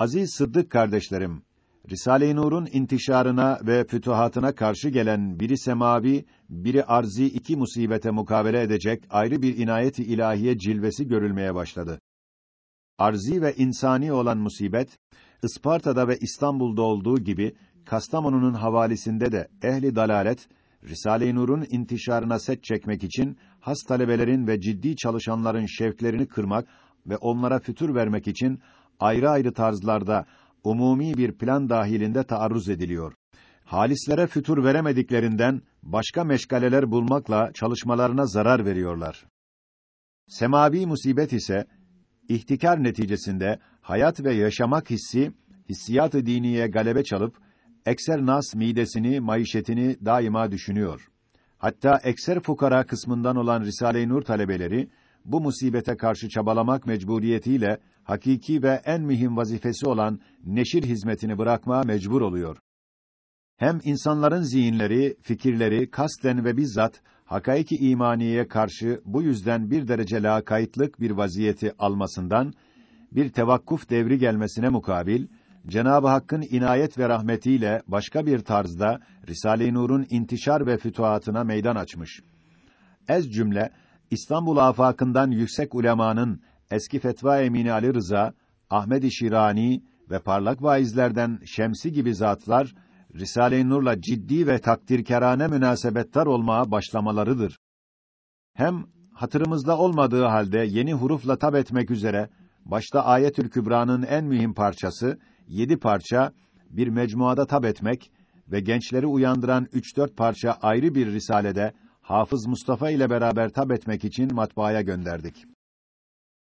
Aziz Sıddık kardeşlerim, Risale-i Nur'un intişarına ve fütuhatına karşı gelen biri semavi, biri arzi iki musibete mukabele edecek ayrı bir inayet-i ilahiye cilvesi görülmeye başladı. Arzi ve insani olan musibet, Isparta'da ve İstanbul'da olduğu gibi Kastamonu'nun havalisinde de ehli dalalet Risale-i Nur'un intişarına set çekmek için has talebelerin ve ciddi çalışanların şevklerini kırmak ve onlara fütur vermek için ayrı ayrı tarzlarda umumi bir plan dahilinde taarruz ediliyor. Halislere fütur veremediklerinden başka meşgaleler bulmakla çalışmalarına zarar veriyorlar. Semavi musibet ise ihtikar neticesinde hayat ve yaşamak hissi hissiyat-ı diniye galebe çalıp ekser nas midesini, maişetini daima düşünüyor. Hatta ekser fukara kısmından olan Risale-i Nur talebeleri bu musibete karşı çabalamak mecburiyetiyle hakiki ve en mühim vazifesi olan neşir hizmetini bırakmaya mecbur oluyor. Hem insanların zihinleri, fikirleri kasten ve bizzat hakaiki imaniyeye karşı bu yüzden bir derece lakaytlık bir vaziyeti almasından bir tevakkuf devri gelmesine mukabil Cenab-ı Hakk'ın inayet ve rahmetiyle başka bir tarzda Risale-i Nur'un intişar ve fütuhatına meydan açmış. Ez cümle İstanbul afakından yüksek ulemanın eski fetva emini Ali Rıza, Ahmed-i Şirani ve parlak vaizlerden Şemsi gibi zatlar Risale-i Nur'la ciddi ve takdirkerane münasebettar olmaya başlamalarıdır. Hem hatırımızda olmadığı halde yeni hurufla tab etmek üzere başta Ayetül Kübra'nın en mühim parçası yedi parça bir mecmuada tab etmek ve gençleri uyandıran üç dört parça ayrı bir risalede Hafız Mustafa ile beraber tab etmek için matbaaya gönderdik.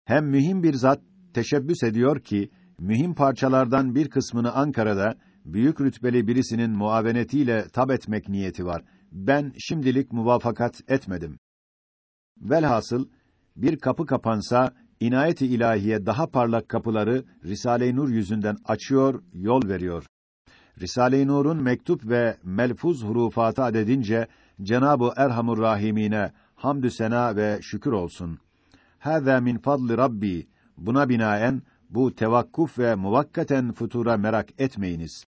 Hem mühim bir zat teşebbüs ediyor ki mühim parçalardan bir kısmını Ankara'da büyük rütbeli birisinin muavenetiyle tab etmek niyeti var. Ben şimdilik muvafakat etmedim. Velhasıl bir kapı kapansa inayet-i ilahiye daha parlak kapıları Risale-i Nur yüzünden açıyor, yol veriyor. Risale-i Nur'un mektup ve melfuz hurufatı adedince Cenab-ı Erhamur Rahimine hamdü sena ve şükür olsun. Hâzâ min fadli Rabbi. Buna binaen bu tevakkuf ve muvakkaten futura merak etmeyiniz.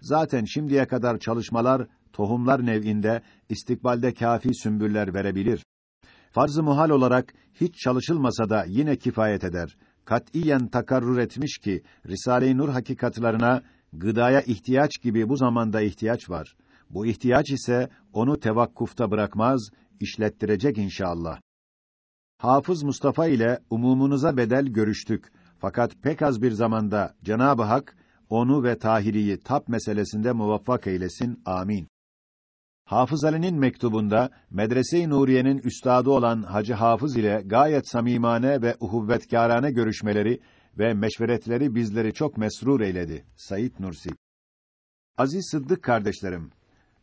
Zaten şimdiye kadar çalışmalar tohumlar nev'inde istikbalde kafi sümbüller verebilir. Farz-ı muhal olarak hiç çalışılmasa da yine kifayet eder. Katiyen takarrur etmiş ki Risale-i Nur hakikatlarına gıdaya ihtiyaç gibi bu zamanda ihtiyaç var. Bu ihtiyaç ise onu tevakkufta bırakmaz, işlettirecek inşallah. Hafız Mustafa ile umumunuza bedel görüştük. Fakat pek az bir zamanda Cenab-ı Hak onu ve Tahiri'yi tap meselesinde muvaffak eylesin. Amin. Hafız Ali'nin mektubunda Medrese-i Nuriye'nin üstadı olan Hacı Hafız ile gayet samimane ve uhuvvetkârane görüşmeleri ve meşveretleri bizleri çok mesrur eyledi. Sayit Nursi. Aziz Sıddık kardeşlerim,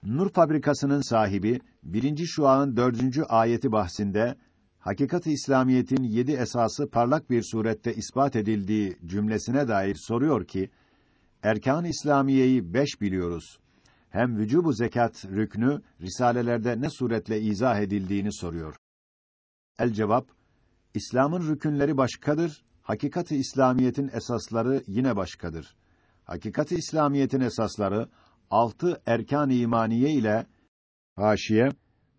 Nur fabrikasının sahibi birinci şuanın dördüncü ayeti bahsinde hakikat-ı İslamiyetin yedi esası parlak bir surette ispat edildiği cümlesine dair soruyor ki erkan İslamiyeyi beş biliyoruz. Hem vücubu zekat rüknü risalelerde ne suretle izah edildiğini soruyor. El cevap İslam'ın rükünleri başkadır, hakikat-ı İslamiyetin esasları yine başkadır. Hakikat-ı İslamiyetin esasları altı erkan-ı imaniye ile haşiye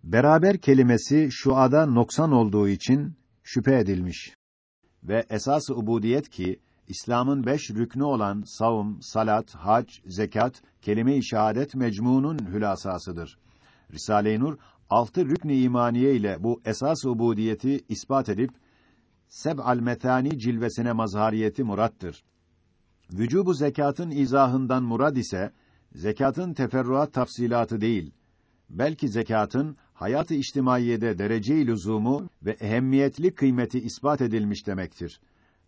beraber kelimesi şu ada noksan olduğu için şüphe edilmiş. Ve esas-ı ubudiyet ki İslam'ın beş rüknü olan savun, salat, hac, zekat, kelime-i şehadet mecmuunun hülasasıdır. Risale-i Nur altı rükn-i imaniye ile bu esas-ı ubudiyeti ispat edip seb'al metani cilvesine mazhariyeti murattır. Vücubu zekatın izahından murad ise zekatın teferruat tafsilatı değil, belki zekatın hayat-ı içtimaiyede derece-i lüzumu ve ehemmiyetli kıymeti ispat edilmiş demektir.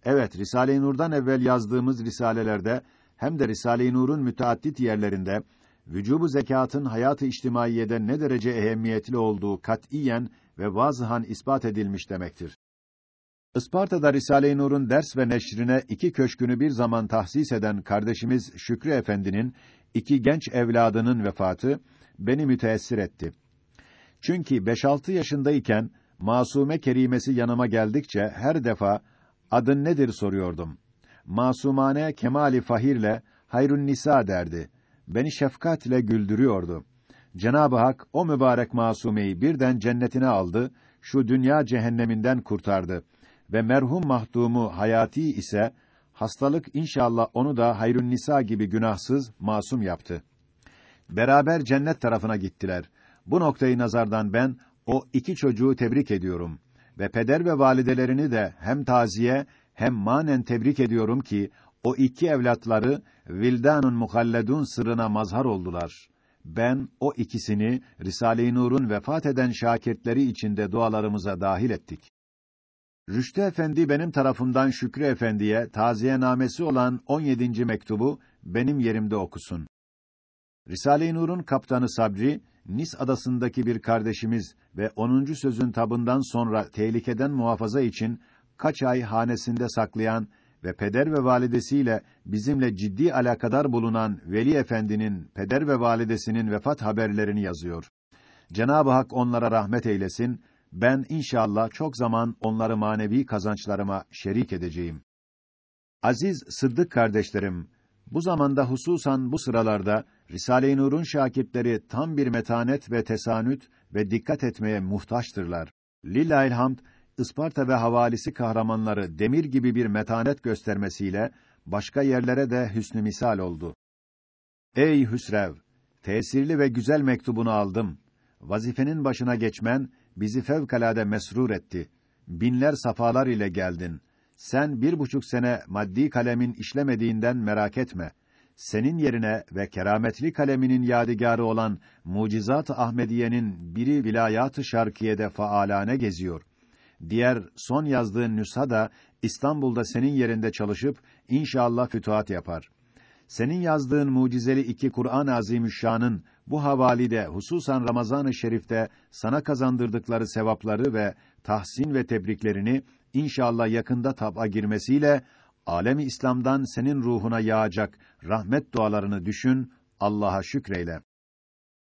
Evet, Risale-i Nur'dan evvel yazdığımız risalelerde hem de Risale-i Nur'un müteaddit yerlerinde vücubu zekatın hayat-ı içtimaiyede ne derece ehemmiyetli olduğu katiyen ve vazıhan ispat edilmiş demektir. Isparta'da Risale-i Nur'un ders ve neşrine iki köşkünü bir zaman tahsis eden kardeşimiz Şükrü Efendi'nin iki genç evladının vefatı beni müteessir etti. Çünkü 5-6 yaşındayken Masume Kerimesi yanıma geldikçe her defa adın nedir soruyordum. masumane kemali fahirle hayrun nisa derdi. Beni şefkatle güldürüyordu. Cenab-ı Hak o mübarek masumeyi birden cennetine aldı, şu dünya cehenneminden kurtardı ve merhum mahdumu hayati ise hastalık inşallah onu da hayrun nisa gibi günahsız, masum yaptı. Beraber cennet tarafına gittiler. Bu noktayı nazardan ben o iki çocuğu tebrik ediyorum ve peder ve validelerini de hem taziye hem manen tebrik ediyorum ki o iki evlatları vildanun muhalledun sırrına mazhar oldular. Ben o ikisini Risale-i Nur'un vefat eden şakirtleri içinde dualarımıza dahil ettik. Rüştü Efendi benim tarafımdan Şükrü Efendi'ye taziye namesi olan 17. mektubu benim yerimde okusun. Risale-i Nur'un kaptanı Sabri, Nis adasındaki bir kardeşimiz ve 10. sözün tabından sonra tehlikeden muhafaza için kaç ay hanesinde saklayan ve peder ve validesiyle bizimle ciddi alakadar bulunan Veli Efendi'nin peder ve validesinin vefat haberlerini yazıyor. Cenab-ı Hak onlara rahmet eylesin. Ben inşallah çok zaman onları manevi kazançlarıma şerik edeceğim. Aziz Sıddık kardeşlerim, bu zamanda hususan bu sıralarda Risale-i Nur'un şakirtleri tam bir metanet ve tesanüt ve dikkat etmeye muhtaçtırlar. Lillahilhamd Isparta ve havalisi kahramanları demir gibi bir metanet göstermesiyle başka yerlere de hüsnü misal oldu. Ey Hüsrev, tesirli ve güzel mektubunu aldım. Vazifenin başına geçmen bizi fevkalade mesrur etti. Binler safalar ile geldin. Sen bir buçuk sene maddi kalemin işlemediğinden merak etme. Senin yerine ve kerametli kaleminin yadigarı olan Mucizat-ı Ahmediye'nin biri vilayat-ı şarkiyede faalane geziyor. Diğer son yazdığın nüsha da İstanbul'da senin yerinde çalışıp inşallah fütuhat yapar. Senin yazdığın mucizeli iki Kur'an-ı Azimüşşan'ın bu havalide hususan Ramazan-ı Şerif'te sana kazandırdıkları sevapları ve tahsin ve tebriklerini inşallah yakında tab'a girmesiyle alemi İslam'dan senin ruhuna yağacak rahmet dualarını düşün, Allah'a şükreyle.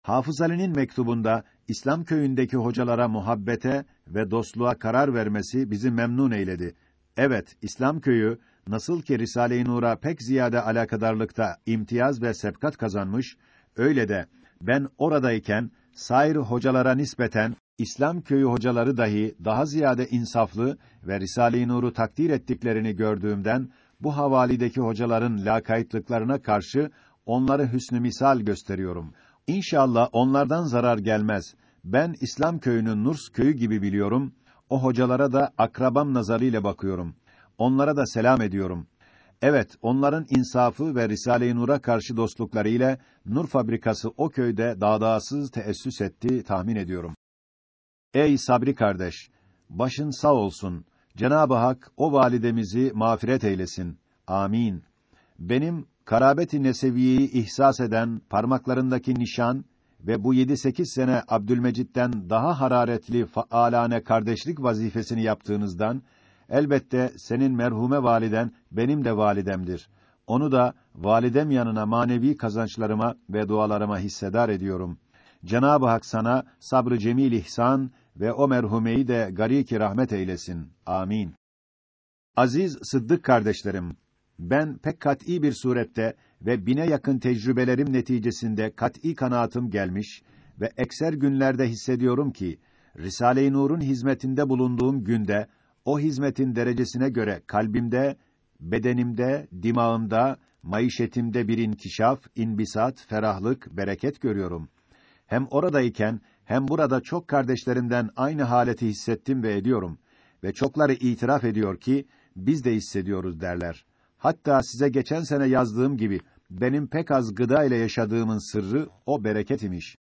Hafız Ali'nin mektubunda İslam köyündeki hocalara muhabbete ve dostluğa karar vermesi bizi memnun eyledi. Evet, İslam köyü nasıl ki Risale-i Nur'a pek ziyade alakadarlıkta imtiyaz ve sebkat kazanmış, öyle de ben oradayken sair hocalara nispeten İslam köyü hocaları dahi daha ziyade insaflı ve Risale-i Nur'u takdir ettiklerini gördüğümden bu havalideki hocaların lakaytlıklarına karşı onları hüsnü misal gösteriyorum. İnşallah onlardan zarar gelmez. Ben İslam köyünün Nurs köyü gibi biliyorum. O hocalara da akrabam nazarıyla bakıyorum. Onlara da selam ediyorum. Evet, onların insafı ve Risale-i Nur'a karşı dostlukları ile Nur fabrikası o köyde dağdağsız teessüs etti tahmin ediyorum. Ey Sabri kardeş, başın sağ olsun. Cenab-ı Hak o validemizi mağfiret eylesin. Amin. Benim karabeti neseviyeyi ihsas eden parmaklarındaki nişan ve bu yedi sekiz sene Abdülmecit'ten daha hararetli faalane kardeşlik vazifesini yaptığınızdan elbette senin merhume validen benim de validemdir. Onu da validem yanına manevi kazançlarıma ve dualarıma hissedar ediyorum. Cenab-ı Hak sana sabrı cemil ihsan ve o merhumeyi de gariki rahmet eylesin. Amin. Aziz Sıddık kardeşlerim, ben pek kat'î bir surette ve bine yakın tecrübelerim neticesinde kat'î kanaatim gelmiş ve ekser günlerde hissediyorum ki Risale-i Nur'un hizmetinde bulunduğum günde o hizmetin derecesine göre kalbimde, bedenimde, dimağımda, maişetimde bir inkişaf, inbisat, ferahlık, bereket görüyorum. Hem oradayken hem burada çok kardeşlerimden aynı haleti hissettim ve ediyorum ve çokları itiraf ediyor ki biz de hissediyoruz derler. Hatta size geçen sene yazdığım gibi benim pek az gıda ile yaşadığımın sırrı o bereket imiş.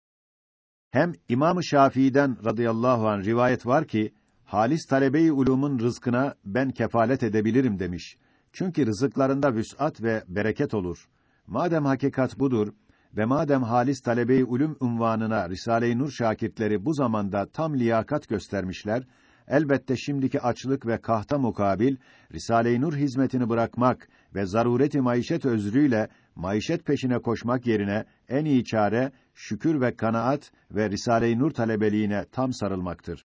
Hem İmam-ı Şafii'den radıyallahu an rivayet var ki halis talebe-i ulumun rızkına ben kefalet edebilirim demiş. Çünkü rızıklarında vüs'at ve bereket olur. Madem hakikat budur ve madem halis talebe-i ulum unvanına Risale-i Nur şakirtleri bu zamanda tam liyakat göstermişler, elbette şimdiki açlık ve kahta mukabil Risale-i Nur hizmetini bırakmak ve zarureti maişet özrüyle maişet peşine koşmak yerine en iyi çare şükür ve kanaat ve Risale-i Nur talebeliğine tam sarılmaktır.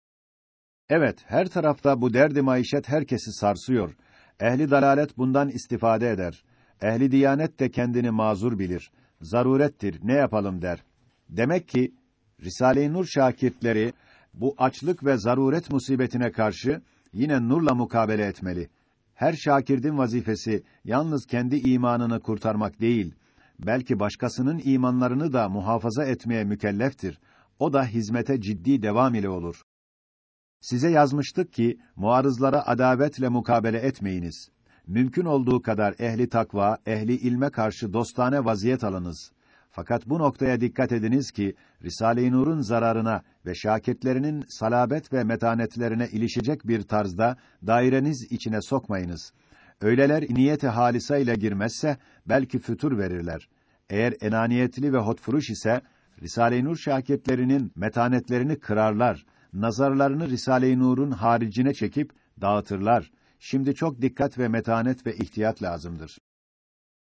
Evet, her tarafta bu derdi maişet herkesi sarsıyor. Ehli dalalet bundan istifade eder. Ehli diyanet de kendini mazur bilir. Zarurettir, ne yapalım der. Demek ki Risale-i Nur şakirtleri bu açlık ve zaruret musibetine karşı yine nurla mukabele etmeli. Her şakirdin vazifesi yalnız kendi imanını kurtarmak değil, belki başkasının imanlarını da muhafaza etmeye mükelleftir. O da hizmete ciddi devam ile olur. Size yazmıştık ki muarızlara adavetle mukabele etmeyiniz. Mümkün olduğu kadar ehli takva, ehli ilme karşı dostane vaziyet alınız. Fakat bu noktaya dikkat ediniz ki Risale-i Nur'un zararına ve şakirtlerinin salabet ve metanetlerine ilişecek bir tarzda daireniz içine sokmayınız. Öyleler niyeti halisa ile girmezse belki fütur verirler. Eğer enaniyetli ve hotfuruş ise Risale-i Nur şakirtlerinin metanetlerini kırarlar. Nazarlarını Risale-i Nur'un haricine çekip dağıtırlar. Şimdi çok dikkat ve metanet ve ihtiyat lazımdır.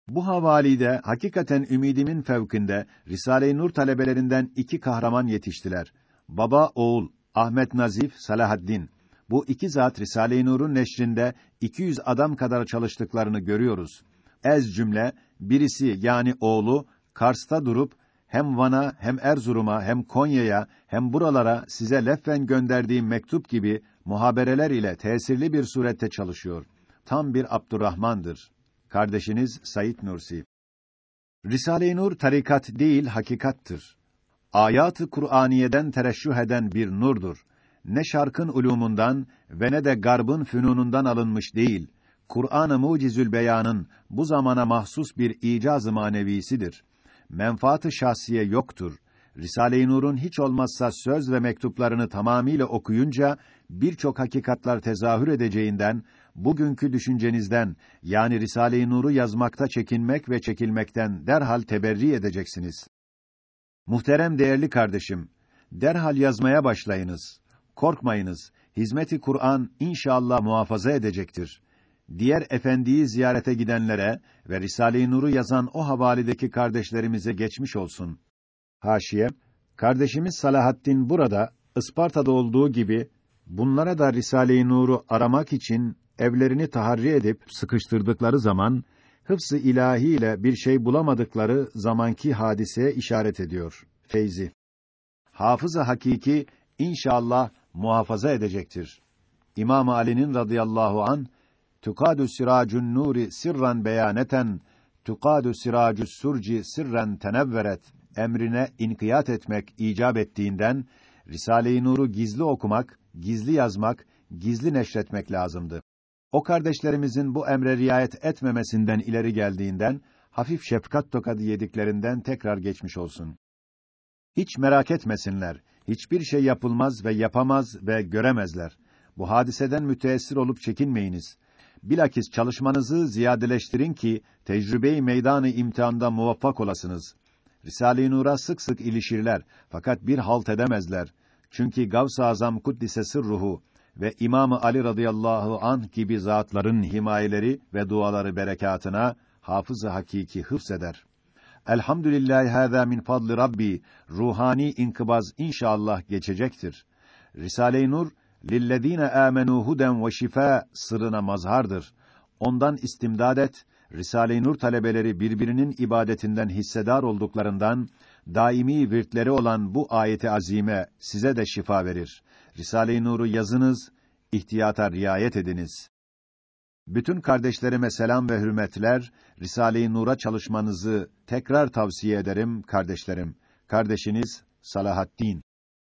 Bu havalide hakikaten ümidimin fevkinde Risale-i Nur talebelerinden iki kahraman yetiştiler. Baba oğul Ahmet Nazif Salahaddin. Bu iki zat Risale-i Nur'un neşrinde 200 adam kadar çalıştıklarını görüyoruz. Ez cümle birisi yani oğlu Kars'ta durup hem Van'a hem Erzurum'a hem Konya'ya hem buralara size leffen gönderdiğim mektup gibi muhabereler ile tesirli bir surette çalışıyor. Tam bir Abdurrahman'dır. Kardeşiniz Said Nursi. Risale-i Nur tarikat değil hakikattır. Ayat-ı Kur'aniyeden tereşşüh eden bir nurdur. Ne şarkın ulumundan ve ne de garbın fünunundan alınmış değil. Kur'an-ı Mucizül Beyan'ın bu zamana mahsus bir icaz-ı manevisidir. Menfaat-ı şahsiye yoktur. Risale-i Nur'un hiç olmazsa söz ve mektuplarını tamamiyle okuyunca birçok hakikatlar tezahür edeceğinden bugünkü düşüncenizden yani Risale-i Nur'u yazmakta çekinmek ve çekilmekten derhal teberri edeceksiniz. Muhterem değerli kardeşim, derhal yazmaya başlayınız. Korkmayınız. Hizmeti Kur'an inşallah muhafaza edecektir. Diğer efendiyi ziyarete gidenlere ve Risale-i Nur'u yazan o havalideki kardeşlerimize geçmiş olsun. Haşiye, kardeşimiz Salahaddin burada, Isparta'da olduğu gibi, bunlara da Risale-i Nur'u aramak için evlerini taharri edip sıkıştırdıkları zaman, hıfz-ı ilahi ile bir şey bulamadıkları zamanki hadiseye işaret ediyor. Feyzi. Hafız-ı hakiki inşallah muhafaza edecektir. İmam Ali'nin radıyallahu an tukadu siracun nuri sirran beyaneten tukadu siracus surci sirren tenevveret emrine inkiyat etmek icap ettiğinden Risale-i Nur'u gizli okumak, gizli yazmak, gizli neşretmek lazımdı. O kardeşlerimizin bu emre riayet etmemesinden ileri geldiğinden hafif şefkat tokadı yediklerinden tekrar geçmiş olsun. Hiç merak etmesinler. Hiçbir şey yapılmaz ve yapamaz ve göremezler. Bu hadiseden müteessir olup çekinmeyiniz. Bilakis çalışmanızı ziyadeleştirin ki tecrübeyi meydanı imtihanda muvaffak olasınız. Risale-i Nur'a sık sık ilişirler fakat bir halt edemezler. Çünkü Gavs-ı Azam Kuddise Sırruhu ve İmamı Ali radıyallahu anh gibi zatların himayeleri ve duaları berekatına hafız-ı hakiki hıfzeder. Elhamdülillah hâzâ min fadli Rabbi ruhani inkıbaz inşallah geçecektir. Risale-i Nur lillezîne âmenû huden ve şifâ sırrına mazhardır. Ondan istimdad et, Risale-i Nur talebeleri birbirinin ibadetinden hissedar olduklarından daimi virtleri olan bu ayeti azime size de şifa verir. Risale-i Nur'u yazınız, ihtiyata riayet ediniz. Bütün kardeşlerime selam ve hürmetler, Risale-i Nur'a çalışmanızı tekrar tavsiye ederim kardeşlerim. Kardeşiniz Salahaddin